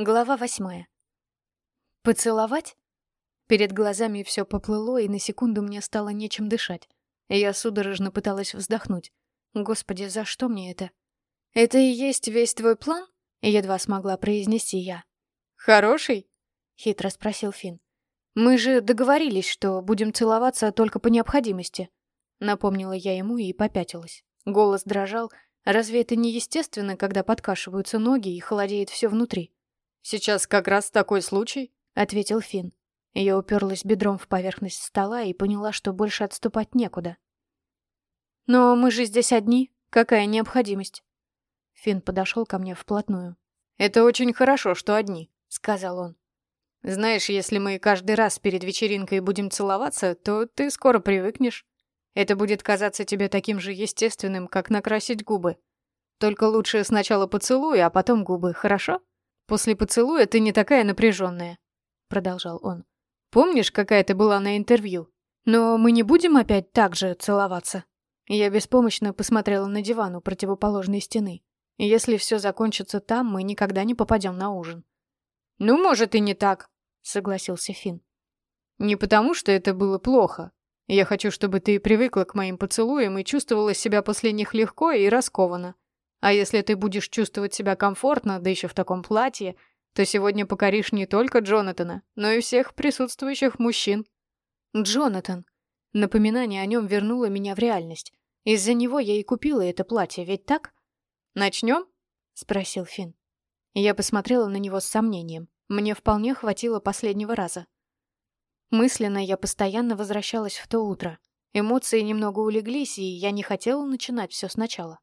Глава восьмая. Поцеловать? Перед глазами все поплыло, и на секунду мне стало нечем дышать. Я судорожно пыталась вздохнуть. Господи, за что мне это? Это и есть весь твой план? Едва смогла произнести я. Хороший? Хитро спросил Финн. Мы же договорились, что будем целоваться только по необходимости. Напомнила я ему и попятилась. Голос дрожал. Разве это не естественно, когда подкашиваются ноги и холодеет все внутри? «Сейчас как раз такой случай», — ответил Финн. Я уперлась бедром в поверхность стола и поняла, что больше отступать некуда. «Но мы же здесь одни. Какая необходимость?» Финн подошел ко мне вплотную. «Это очень хорошо, что одни», — сказал он. «Знаешь, если мы каждый раз перед вечеринкой будем целоваться, то ты скоро привыкнешь. Это будет казаться тебе таким же естественным, как накрасить губы. Только лучше сначала поцелуй, а потом губы, хорошо?» После поцелуя ты не такая напряженная, продолжал он. Помнишь, какая ты была на интервью? Но мы не будем опять так же целоваться. Я беспомощно посмотрела на диван у противоположной стены. Если все закончится там, мы никогда не попадем на ужин. Ну, может, и не так, согласился Финн. Не потому, что это было плохо. Я хочу, чтобы ты привыкла к моим поцелуям и чувствовала себя после них легко и раскованно. А если ты будешь чувствовать себя комфортно, да еще в таком платье, то сегодня покоришь не только Джонатана, но и всех присутствующих мужчин. Джонатан. Напоминание о нем вернуло меня в реальность. Из-за него я и купила это платье, ведь так? Начнем? Спросил Финн. Я посмотрела на него с сомнением. Мне вполне хватило последнего раза. Мысленно я постоянно возвращалась в то утро. Эмоции немного улеглись, и я не хотела начинать все сначала.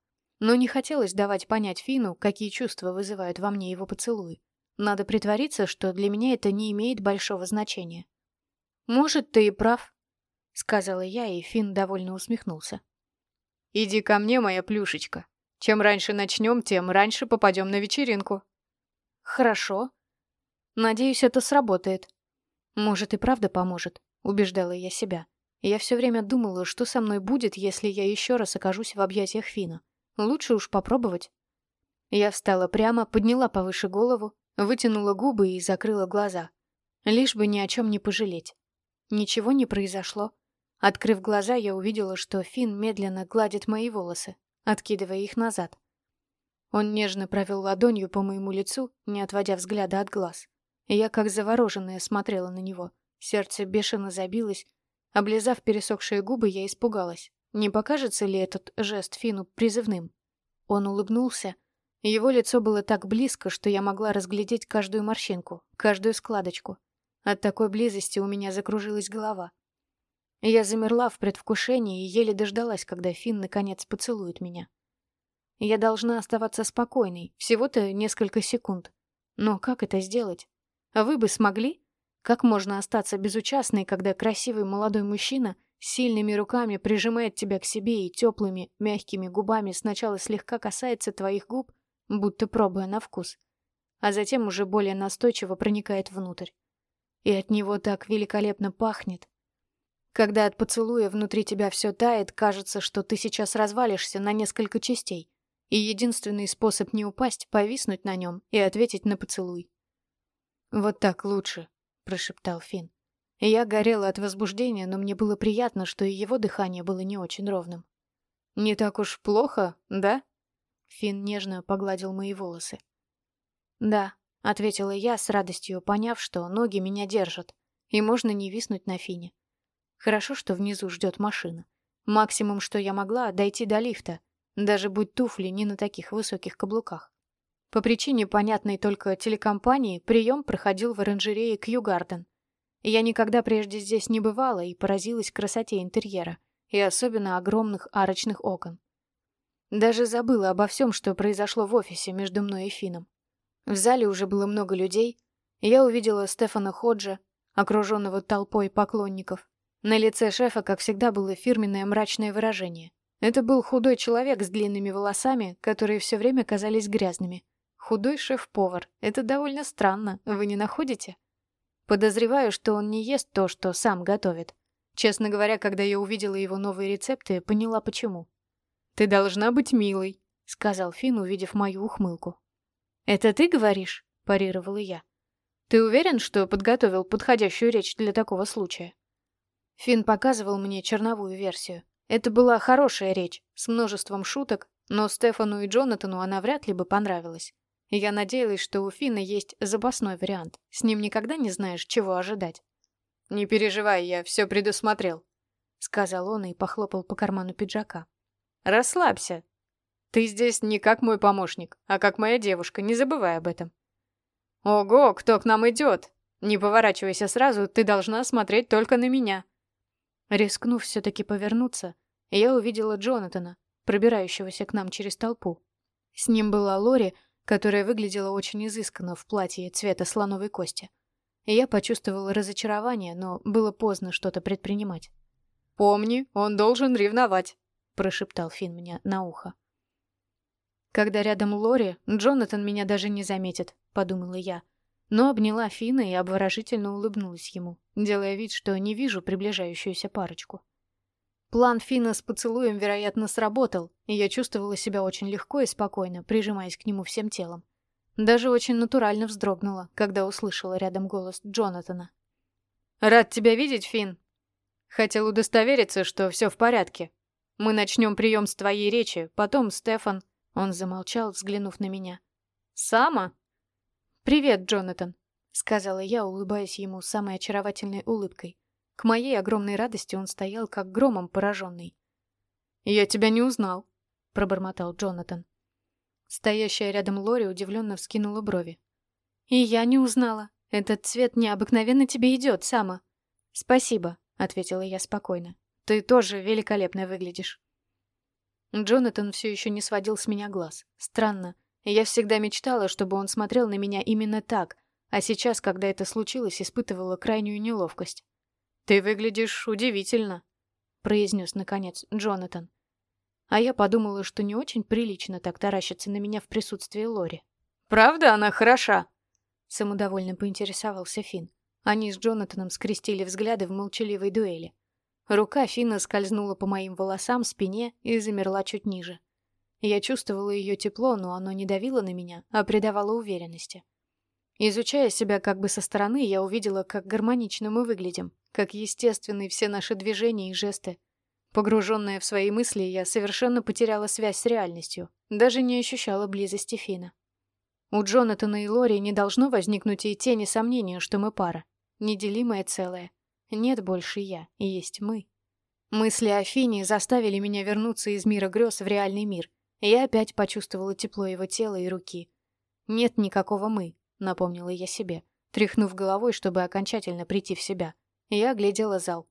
Но не хотелось давать понять Фину, какие чувства вызывают во мне его поцелуи. Надо притвориться, что для меня это не имеет большого значения. «Может, ты и прав», — сказала я, и Фин довольно усмехнулся. «Иди ко мне, моя плюшечка. Чем раньше начнем, тем раньше попадем на вечеринку». «Хорошо. Надеюсь, это сработает. Может, и правда поможет», — убеждала я себя. Я все время думала, что со мной будет, если я еще раз окажусь в объятиях Фина. Лучше уж попробовать. Я встала прямо, подняла повыше голову, вытянула губы и закрыла глаза. Лишь бы ни о чем не пожалеть. Ничего не произошло. Открыв глаза, я увидела, что Финн медленно гладит мои волосы, откидывая их назад. Он нежно провел ладонью по моему лицу, не отводя взгляда от глаз. я, как завороженная, смотрела на него. Сердце бешено забилось. Облизав пересохшие губы, я испугалась. Не покажется ли этот жест Фину призывным? Он улыбнулся. Его лицо было так близко, что я могла разглядеть каждую морщинку, каждую складочку. От такой близости у меня закружилась голова. Я замерла в предвкушении и еле дождалась, когда Фин наконец поцелует меня. Я должна оставаться спокойной, всего-то несколько секунд. Но как это сделать? А вы бы смогли? Как можно остаться безучастной, когда красивый молодой мужчина сильными руками прижимает тебя к себе и теплыми, мягкими губами сначала слегка касается твоих губ, будто пробуя на вкус, а затем уже более настойчиво проникает внутрь. И от него так великолепно пахнет. Когда от поцелуя внутри тебя все тает, кажется, что ты сейчас развалишься на несколько частей, и единственный способ не упасть — повиснуть на нем и ответить на поцелуй. «Вот так лучше», — прошептал Финн. Я горела от возбуждения, но мне было приятно, что и его дыхание было не очень ровным. «Не так уж плохо, да?» Финн нежно погладил мои волосы. «Да», — ответила я с радостью, поняв, что ноги меня держат, и можно не виснуть на Фине. Хорошо, что внизу ждет машина. Максимум, что я могла, дойти до лифта, даже будь туфли не на таких высоких каблуках. По причине, понятной только телекомпании, прием проходил в оранжерее Кью-Гарден, я никогда прежде здесь не бывала и поразилась красоте интерьера, и особенно огромных арочных окон. Даже забыла обо всем, что произошло в офисе между мной и Фином. В зале уже было много людей. Я увидела Стефана Ходжа, окруженного толпой поклонников. На лице шефа, как всегда, было фирменное мрачное выражение. Это был худой человек с длинными волосами, которые все время казались грязными. Худой шеф-повар. Это довольно странно, вы не находите? Подозреваю, что он не ест то, что сам готовит. Честно говоря, когда я увидела его новые рецепты, поняла почему. «Ты должна быть милой», — сказал Финн, увидев мою ухмылку. «Это ты говоришь?» парировала я. «Ты уверен, что подготовил подходящую речь для такого случая?» Финн показывал мне черновую версию. Это была хорошая речь, с множеством шуток, но Стефану и Джонатану она вряд ли бы понравилась. Я надеялась, что у Финна есть запасной вариант. С ним никогда не знаешь, чего ожидать. «Не переживай, я все предусмотрел», — сказал он и похлопал по карману пиджака. «Расслабься. Ты здесь не как мой помощник, а как моя девушка, не забывай об этом». «Ого, кто к нам идет? Не поворачивайся сразу, ты должна смотреть только на меня». Рискнув все-таки повернуться, я увидела Джонатана, пробирающегося к нам через толпу. С ним была Лори, которая выглядела очень изысканно в платье цвета слоновой кости. И я почувствовала разочарование, но было поздно что-то предпринимать. «Помни, он должен ревновать», — прошептал Финн мне на ухо. Когда рядом Лори, Джонатан меня даже не заметит, подумала я, но обняла Фина и обворожительно улыбнулась ему, делая вид, что не вижу приближающуюся парочку. План Фина с поцелуем, вероятно, сработал, и я чувствовала себя очень легко и спокойно, прижимаясь к нему всем телом. Даже очень натурально вздрогнула, когда услышала рядом голос Джонатана. «Рад тебя видеть, Фин. Хотел удостовериться, что все в порядке. Мы начнем прием с твоей речи, потом Стефан...» Он замолчал, взглянув на меня. «Сама?» «Привет, Джонатан», — сказала я, улыбаясь ему самой очаровательной улыбкой. К моей огромной радости он стоял, как громом пораженный. «Я тебя не узнал», — пробормотал Джонатан. Стоящая рядом Лори удивленно вскинула брови. «И я не узнала. Этот цвет необыкновенно тебе идет, Сама». «Спасибо», — ответила я спокойно. «Ты тоже великолепно выглядишь». Джонатан все еще не сводил с меня глаз. Странно. Я всегда мечтала, чтобы он смотрел на меня именно так, а сейчас, когда это случилось, испытывала крайнюю неловкость. «Ты выглядишь удивительно», — произнес, наконец, Джонатан. А я подумала, что не очень прилично так таращиться на меня в присутствии Лори. «Правда она хороша?» — самодовольно поинтересовался Финн. Они с Джонатаном скрестили взгляды в молчаливой дуэли. Рука Финна скользнула по моим волосам, спине и замерла чуть ниже. Я чувствовала ее тепло, но оно не давило на меня, а придавало уверенности. Изучая себя как бы со стороны, я увидела, как гармонично мы выглядим, как естественны все наши движения и жесты. Погруженная в свои мысли, я совершенно потеряла связь с реальностью, даже не ощущала близости Фина. У Джонатана и Лори не должно возникнуть и тени сомнения, что мы пара. Неделимое целое. Нет больше я, есть мы. Мысли о Фине заставили меня вернуться из мира грез в реальный мир, я опять почувствовала тепло его тела и руки. «Нет никакого «мы», — напомнила я себе, тряхнув головой, чтобы окончательно прийти в себя. Я оглядела зал.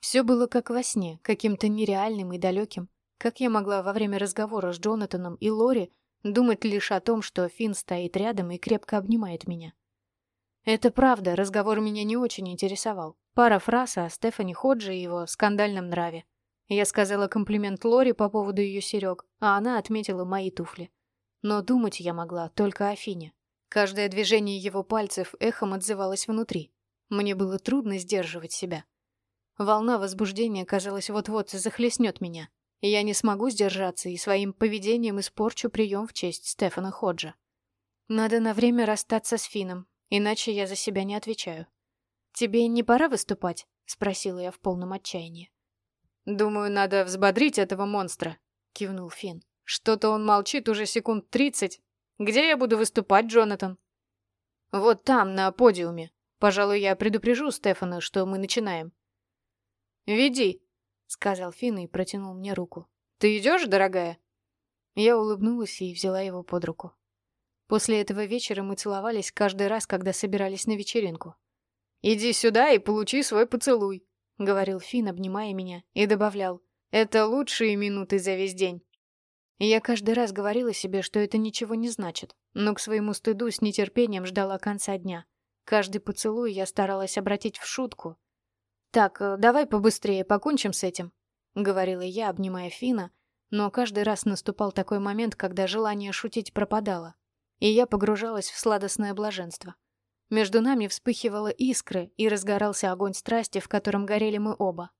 Все было как во сне, каким-то нереальным и далеким. Как я могла во время разговора с Джонатаном и Лори думать лишь о том, что Финн стоит рядом и крепко обнимает меня? Это правда, разговор меня не очень интересовал. Пара фраз о Стефани Ходжи и его скандальном нраве. Я сказала комплимент Лори по поводу ее серег, а она отметила мои туфли. Но думать я могла только о Фине. Каждое движение его пальцев эхом отзывалось внутри. Мне было трудно сдерживать себя. Волна возбуждения, казалось, вот-вот захлестнет меня. И я не смогу сдержаться и своим поведением испорчу прием в честь Стефана Ходжа. Надо на время расстаться с Фином, иначе я за себя не отвечаю. «Тебе не пора выступать?» — спросила я в полном отчаянии. «Думаю, надо взбодрить этого монстра», — кивнул Финн. «Что-то он молчит уже секунд тридцать. Где я буду выступать, Джонатан?» «Вот там, на подиуме. Пожалуй, я предупрежу Стефана, что мы начинаем». «Веди», — сказал Финн и протянул мне руку. «Ты идешь, дорогая?» Я улыбнулась и взяла его под руку. После этого вечера мы целовались каждый раз, когда собирались на вечеринку. «Иди сюда и получи свой поцелуй», — говорил Финн, обнимая меня, и добавлял. «Это лучшие минуты за весь день». Я каждый раз говорила себе, что это ничего не значит, но к своему стыду с нетерпением ждала конца дня. Каждый поцелуй я старалась обратить в шутку. «Так, э, давай побыстрее покончим с этим», — говорила я, обнимая Фина, но каждый раз наступал такой момент, когда желание шутить пропадало, и я погружалась в сладостное блаженство. Между нами вспыхивала искры, и разгорался огонь страсти, в котором горели мы оба.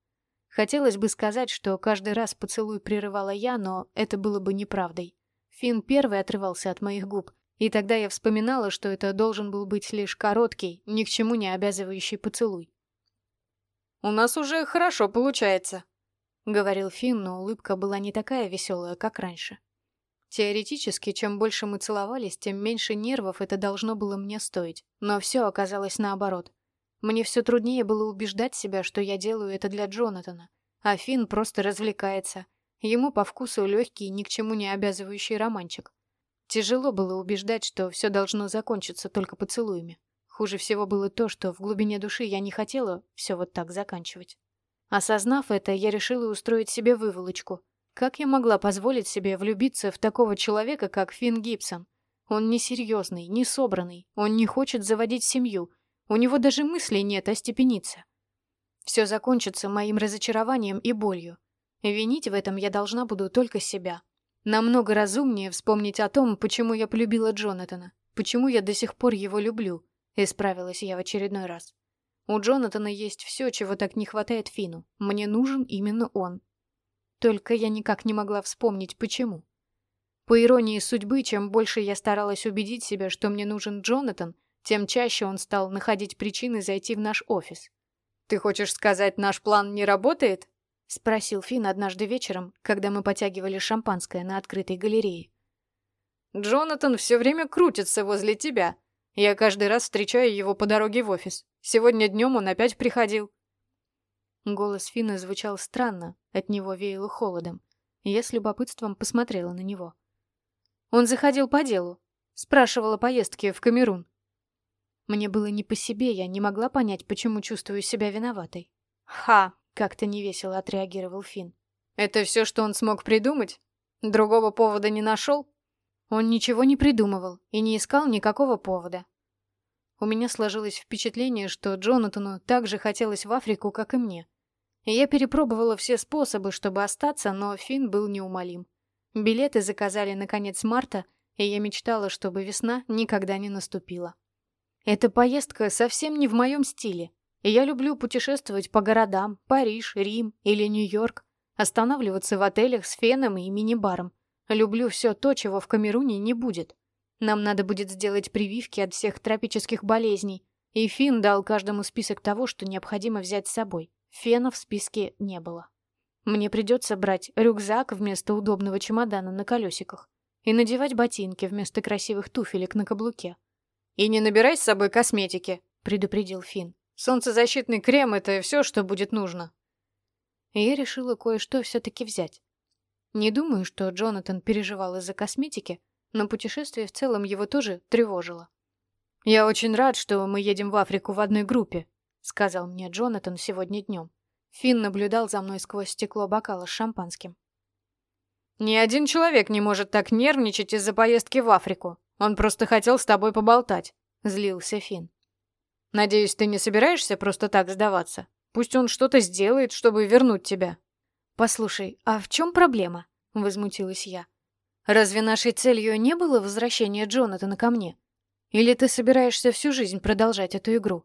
Хотелось бы сказать, что каждый раз поцелуй прерывала я, но это было бы неправдой. Финн первый отрывался от моих губ, И тогда я вспоминала, что это должен был быть лишь короткий, ни к чему не обязывающий поцелуй. «У нас уже хорошо получается», — говорил Финн, но улыбка была не такая веселая, как раньше. Теоретически, чем больше мы целовались, тем меньше нервов это должно было мне стоить. Но все оказалось наоборот. Мне все труднее было убеждать себя, что я делаю это для Джонатана, а Финн просто развлекается. Ему по вкусу легкий, ни к чему не обязывающий романчик. Тяжело было убеждать, что все должно закончиться только поцелуями. Хуже всего было то, что в глубине души я не хотела все вот так заканчивать. Осознав это, я решила устроить себе выволочку. Как я могла позволить себе влюбиться в такого человека, как Финн Гибсон? Он несерьезный, не собранный, он не хочет заводить семью, у него даже мыслей нет остепениться. Все закончится моим разочарованием и болью. Винить в этом я должна буду только себя. Намного разумнее вспомнить о том, почему я полюбила Джонатана, почему я до сих пор его люблю, исправилась я в очередной раз. У Джонатана есть все, чего так не хватает Фину. Мне нужен именно он. Только я никак не могла вспомнить, почему. По иронии судьбы, чем больше я старалась убедить себя, что мне нужен Джонатан, тем чаще он стал находить причины зайти в наш офис. «Ты хочешь сказать, наш план не работает?» — спросил Финн однажды вечером, когда мы потягивали шампанское на открытой галерее. «Джонатан все время крутится возле тебя. Я каждый раз встречаю его по дороге в офис. Сегодня днем он опять приходил». Голос Финна звучал странно, от него веяло холодом. Я с любопытством посмотрела на него. Он заходил по делу, спрашивал о поездке в Камерун. Мне было не по себе, я не могла понять, почему чувствую себя виноватой. «Ха!» — как-то невесело отреагировал Финн. «Это все, что он смог придумать? Другого повода не нашел?» Он ничего не придумывал и не искал никакого повода. У меня сложилось впечатление, что Джонатану так же хотелось в Африку, как и мне. И я перепробовала все способы, чтобы остаться, но Финн был неумолим. Билеты заказали на конец марта, и я мечтала, чтобы весна никогда не наступила. Эта поездка совсем не в моем стиле. И я люблю путешествовать по городам, Париж, Рим или Нью-Йорк, останавливаться в отелях с феном и мини-баром. Люблю все то, чего в Камеруне не будет. Нам надо будет сделать прививки от всех тропических болезней. И Финн дал каждому список того, что необходимо взять с собой. Фена в списке не было. Мне придется брать рюкзак вместо удобного чемодана на колесиках и надевать ботинки вместо красивых туфелек на каблуке. «И не набирай с собой косметики», — предупредил Финн. «Солнцезащитный крем — это все, что будет нужно». И я решила кое-что все-таки взять. Не думаю, что Джонатан переживал из-за косметики, но путешествие в целом его тоже тревожило. «Я очень рад, что мы едем в Африку в одной группе», — сказал мне Джонатан сегодня днем. Финн наблюдал за мной сквозь стекло бокала с шампанским. «Ни один человек не может так нервничать из-за поездки в Африку», он просто хотел с тобой поболтать», — злился Финн. «Надеюсь, ты не собираешься просто так сдаваться? Пусть он что-то сделает, чтобы вернуть тебя». «Послушай, а в чем проблема?» — возмутилась я. «Разве нашей целью не было возвращение Джонатана ко мне? Или ты собираешься всю жизнь продолжать эту игру?»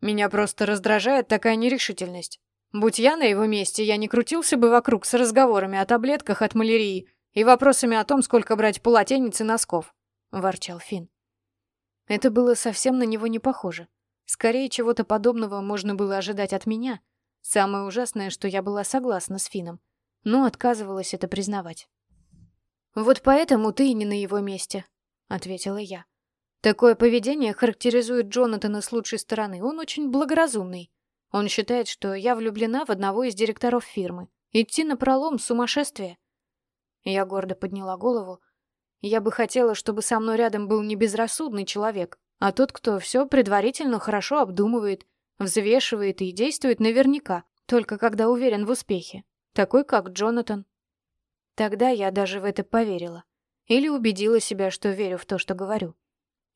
«Меня просто раздражает такая нерешительность. Будь я на его месте, я не крутился бы вокруг с разговорами о таблетках от малярии и вопросами о том, сколько брать полотенец и носков. — ворчал Финн. Это было совсем на него не похоже. Скорее, чего-то подобного можно было ожидать от меня. Самое ужасное, что я была согласна с Фином, но отказывалась это признавать. «Вот поэтому ты и не на его месте», — ответила я. «Такое поведение характеризует Джонатана с лучшей стороны. Он очень благоразумный. Он считает, что я влюблена в одного из директоров фирмы. Идти на пролом — сумасшествие». Я гордо подняла голову, я бы хотела, чтобы со мной рядом был не безрассудный человек, а тот, кто все предварительно хорошо обдумывает, взвешивает и действует наверняка, только когда уверен в успехе. Такой, как Джонатан. Тогда я даже в это поверила. Или убедила себя, что верю в то, что говорю.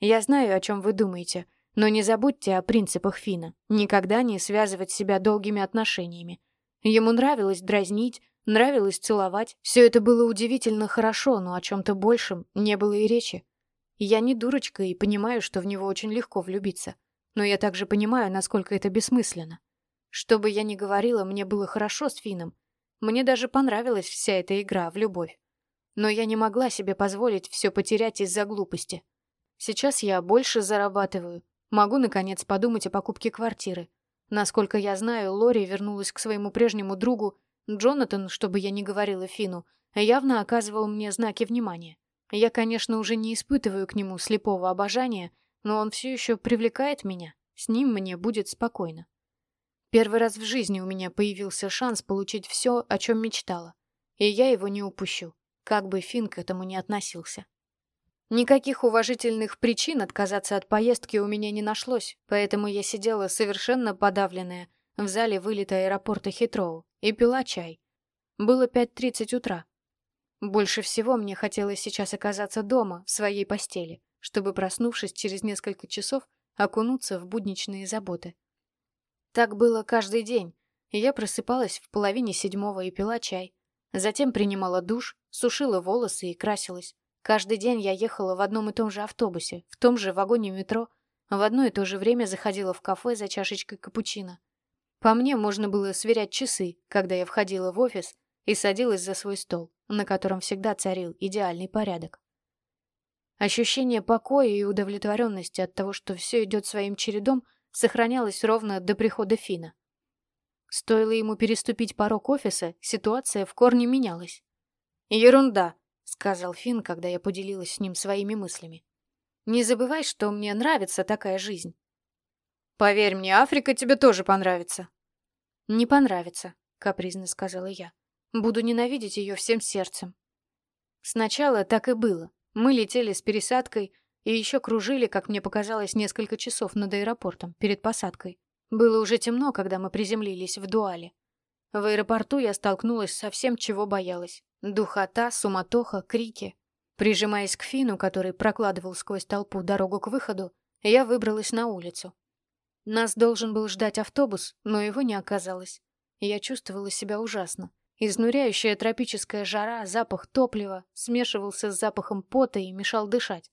Я знаю, о чем вы думаете, но не забудьте о принципах Фина. Никогда не связывать себя долгими отношениями. Ему нравилось дразнить, Нравилось целовать. Все это было удивительно хорошо, но о чем-то большем не было и речи. Я не дурочка и понимаю, что в него очень легко влюбиться. Но я также понимаю, насколько это бессмысленно. Что бы я ни говорила, мне было хорошо с Фином. Мне даже понравилась вся эта игра в любовь. Но я не могла себе позволить все потерять из-за глупости. Сейчас я больше зарабатываю. Могу, наконец, подумать о покупке квартиры. Насколько я знаю, Лори вернулась к своему прежнему другу. Джонатан, чтобы я не говорила Фину, явно оказывал мне знаки внимания. Я, конечно, уже не испытываю к нему слепого обожания, но он все еще привлекает меня. С ним мне будет спокойно. Первый раз в жизни у меня появился шанс получить все, о чем мечтала. И я его не упущу, как бы Фин к этому не относился. Никаких уважительных причин отказаться от поездки у меня не нашлось, поэтому я сидела совершенно подавленная в зале вылета аэропорта Хитроу и пила чай. Было 5.30 утра. Больше всего мне хотелось сейчас оказаться дома, в своей постели, чтобы, проснувшись через несколько часов, окунуться в будничные заботы. Так было каждый день. Я просыпалась в половине седьмого и пила чай. Затем принимала душ, сушила волосы и красилась. Каждый день я ехала в одном и том же автобусе, в том же вагоне метро, в одно и то же время заходила в кафе за чашечкой капучино. По мне можно было сверять часы, когда я входила в офис и садилась за свой стол, на котором всегда царил идеальный порядок. Ощущение покоя и удовлетворенности от того, что все идет своим чередом, сохранялась ровно до прихода Фина. Стоило ему переступить порог офиса, ситуация в корне менялась. «Ерунда», — сказал Фин, когда я поделилась с ним своими мыслями. «Не забывай, что мне нравится такая жизнь». «Поверь мне, Африка тебе тоже понравится». «Не понравится», — капризно сказала я. «Буду ненавидеть ее всем сердцем». Сначала так и было. Мы летели с пересадкой, и еще кружили, как мне показалось, несколько часов над аэропортом, перед посадкой. Было уже темно, когда мы приземлились в Дуале. В аэропорту я столкнулась со всем, чего боялась. Духота, суматоха, крики. Прижимаясь к Фину, который прокладывал сквозь толпу дорогу к выходу, я выбралась на улицу. Нас должен был ждать автобус, но его не оказалось. Я чувствовала себя ужасно. Изнуряющая тропическая жара, запах топлива смешивался с запахом пота и мешал дышать.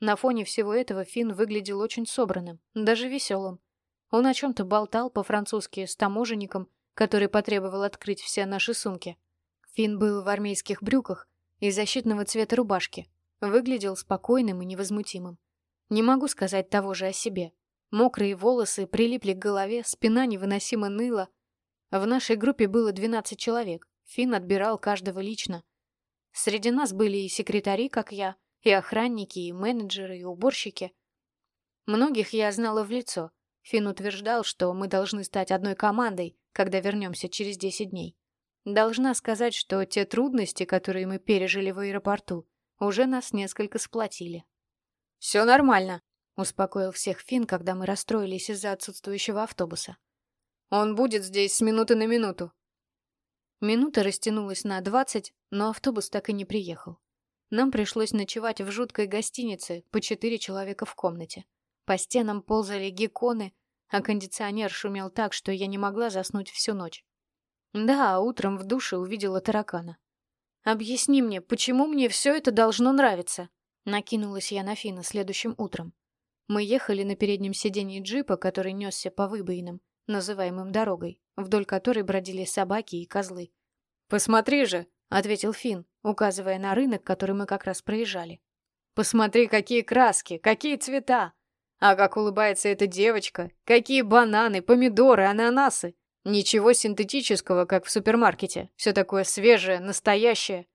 На фоне всего этого Финн выглядел очень собранным, даже веселым. Он о чем-то болтал по-французски с таможенником, который потребовал открыть все наши сумки. Финн был в армейских брюках и защитного цвета рубашки. Выглядел спокойным и невозмутимым. Не могу сказать того же о себе. Мокрые волосы прилипли к голове, спина невыносимо ныла. В нашей группе было 12 человек. Финн отбирал каждого лично. Среди нас были и секретари, как я, и охранники, и менеджеры, и уборщики. Многих я знала в лицо. Финн утверждал, что мы должны стать одной командой, когда вернемся через 10 дней. Должна сказать, что те трудности, которые мы пережили в аэропорту, уже нас несколько сплотили. «Все нормально», — успокоил всех Финн, когда мы расстроились из-за отсутствующего автобуса. «Он будет здесь с минуты на минуту». Минута растянулась на двадцать, но автобус так и не приехал. Нам пришлось ночевать в жуткой гостинице, по четыре человека в комнате. По стенам ползали гекконы, а кондиционер шумел так, что я не могла заснуть всю ночь. Да, утром в душе увидела таракана. «Объясни мне, почему мне все это должно нравиться?» Накинулась я на Фина следующим утром. Мы ехали на переднем сиденье джипа, который несся по выбоинам, называемым дорогой, вдоль которой бродили собаки и козлы. «Посмотри же!» ответил Фин, указывая на рынок, который мы как раз проезжали. Посмотри, какие краски, какие цвета! А как улыбается эта девочка! Какие бананы, помидоры, ананасы! Ничего синтетического, как в супермаркете. Все такое свежее, настоящее.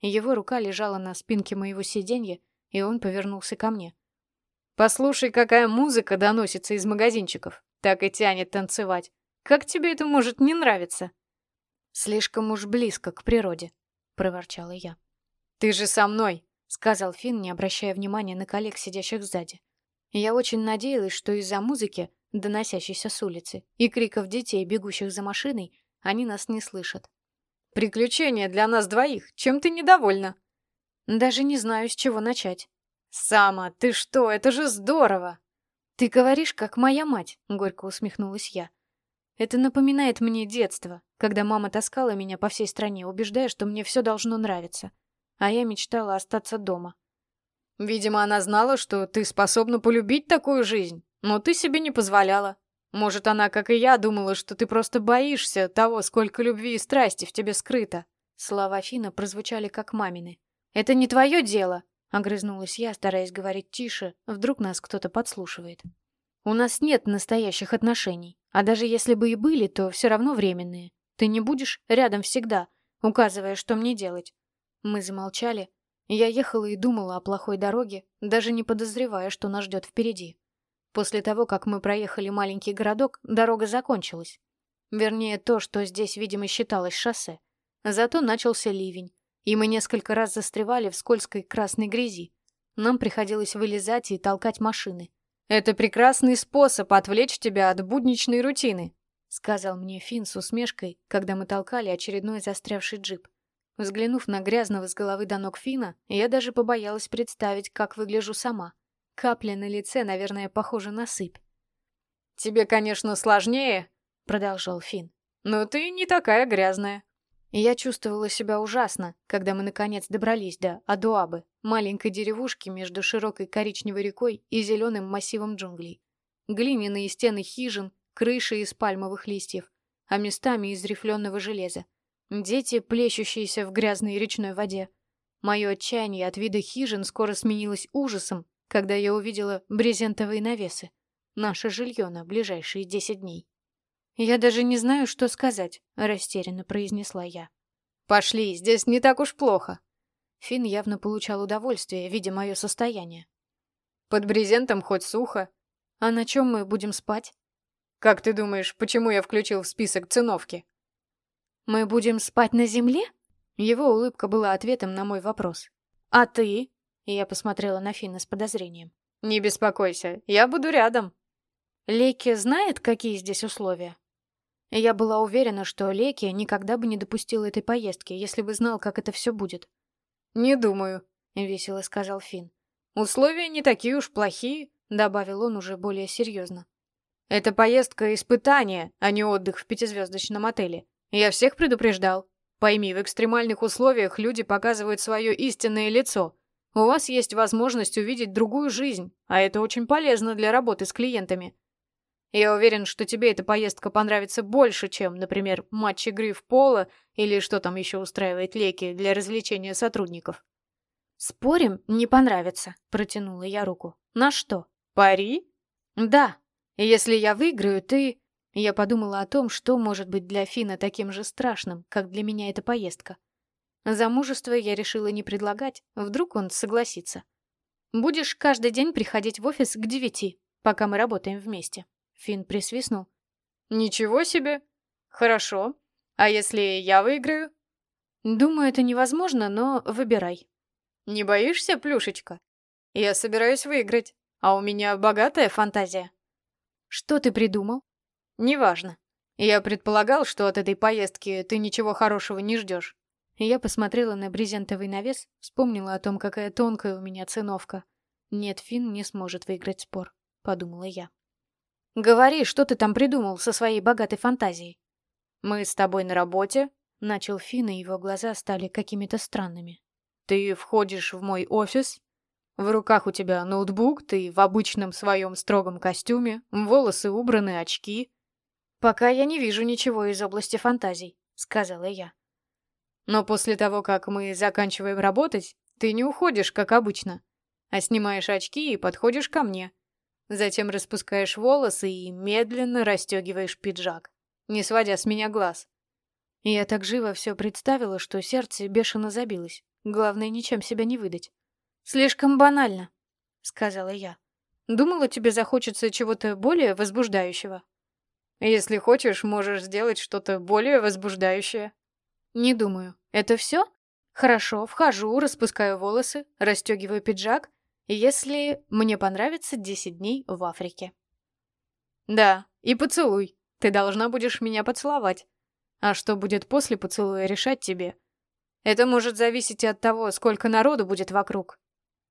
Его рука лежала на спинке моего сиденья, и он повернулся ко мне. «Послушай, какая музыка доносится из магазинчиков. Так и тянет танцевать. Как тебе это может не нравиться?» «Слишком уж близко к природе», — проворчала я. «Ты же со мной», — сказал Финн, не обращая внимания на коллег, сидящих сзади. Я очень надеялась, что из-за музыки, доносящейся с улицы, и криков детей, бегущих за машиной, они нас не слышат. «Приключения для нас двоих. Чем ты недовольна?» «Даже не знаю, с чего начать». «Сама, ты что? Это же здорово!» «Ты говоришь, как моя мать», — горько усмехнулась я. Это напоминает мне детство, когда мама таскала меня по всей стране, убеждая, что мне все должно нравиться. А я мечтала остаться дома. Видимо, она знала, что ты способна полюбить такую жизнь, но ты себе не позволяла. Может, она, как и я, думала, что ты просто боишься того, сколько любви и страсти в тебе скрыто. Слова Фина прозвучали как мамины. Это не твое дело, огрызнулась я, стараясь говорить тише, вдруг нас кто-то подслушивает. У нас нет настоящих отношений, а даже если бы и были, то все равно временные. Ты не будешь рядом всегда, указывая, что мне делать. Мы замолчали. Я ехала и думала о плохой дороге, даже не подозревая, что нас ждет впереди. После того, как мы проехали маленький городок, дорога закончилась. Вернее, то, что здесь, видимо, считалось шоссе. Зато начался ливень, и мы несколько раз застревали в скользкой красной грязи. Нам приходилось вылезать и толкать машины. «Это прекрасный способ отвлечь тебя от будничной рутины», сказал мне Финн с усмешкой, когда мы толкали очередной застрявший джип. Взглянув на грязного с головы до ног Фина, я даже побоялась представить, как выгляжу сама. Капля на лице, наверное, похожа на сыпь. «Тебе, конечно, сложнее», — продолжал Фин, «но ты не такая грязная». И я чувствовала себя ужасно, когда мы наконец добрались до Адуабы, маленькой деревушки между широкой коричневой рекой и зеленым массивом джунглей. Глиняные стены хижин, крыши из пальмовых листьев, а местами из рифленого железа. Дети, плещущиеся в грязной речной воде. Мое отчаяние от вида хижин скоро сменилось ужасом, когда я увидела брезентовые навесы. Наше жилье на ближайшие десять дней. «Я даже не знаю, что сказать», — растерянно произнесла я. «Пошли, здесь не так уж плохо». Финн явно получал удовольствие, видя мое состояние. «Под брезентом хоть сухо». «А на чем мы будем спать?» «Как ты думаешь, почему я включил в список циновки?» «Мы будем спать на земле?» Его улыбка была ответом на мой вопрос. «А ты?» Я посмотрела на Финна с подозрением. «Не беспокойся, я буду рядом». «Леки знает, какие здесь условия?» Я была уверена, что Леки никогда бы не допустил этой поездки, если бы знал, как это все будет. «Не думаю», — весело сказал Финн. «Условия не такие уж плохие», — добавил он уже более серьезно. «Это поездка испытания, а не отдых в пятизвездочном отеле. Я всех предупреждал. Пойми, в экстремальных условиях люди показывают свое истинное лицо. У вас есть возможность увидеть другую жизнь, а это очень полезно для работы с клиентами. Я уверен, что тебе эта поездка понравится больше, чем, например, матч игры в поло или что там еще устраивает Леки для развлечения сотрудников. «Спорим, не понравится», — протянула я руку. «На что? Пари?» «Да. Если я выиграю, ты...» Я подумала о том, что может быть для Фина таким же страшным, как для меня эта поездка. Замужество я решила не предлагать, вдруг он согласится. «Будешь каждый день приходить в офис к девяти, пока мы работаем вместе». Финн присвистнул. «Ничего себе! Хорошо. А если я выиграю?» «Думаю, это невозможно, но выбирай». «Не боишься, Плюшечка? Я собираюсь выиграть, а у меня богатая фантазия». «Что ты придумал?» «Неважно. Я предполагал, что от этой поездки ты ничего хорошего не ждешь». Я посмотрела на брезентовый навес, вспомнила о том, какая тонкая у меня циновка. «Нет, Финн не сможет выиграть спор», — подумала я. «Говори, что ты там придумал со своей богатой фантазией?» «Мы с тобой на работе», — начал Финн, и его глаза стали какими-то странными. «Ты входишь в мой офис, в руках у тебя ноутбук, ты в обычном своем строгом костюме, волосы убраны, очки». «Пока я не вижу ничего из области фантазий», — сказала я. «Но после того, как мы заканчиваем работать, ты не уходишь, как обычно, а снимаешь очки и подходишь ко мне». Затем распускаешь волосы и медленно расстегиваешь пиджак, не сводя с меня глаз. Я так живо все представила, что сердце бешено забилось. Главное, ничем себя не выдать. «Слишком банально», — сказала я. «Думала, тебе захочется чего-то более возбуждающего». «Если хочешь, можешь сделать что-то более возбуждающее». «Не думаю. Это все? Хорошо, вхожу, распускаю волосы, расстегиваю пиджак если мне понравится 10 дней в Африке. Да, и поцелуй. Ты должна будешь меня поцеловать. А что будет после поцелуя, решать тебе. Это может зависеть от того, сколько народу будет вокруг.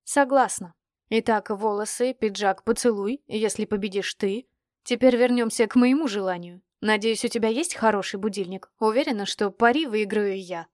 Согласна. Итак, волосы, пиджак, поцелуй, если победишь ты. Теперь вернемся к моему желанию. Надеюсь, у тебя есть хороший будильник. Уверена, что пари выиграю я.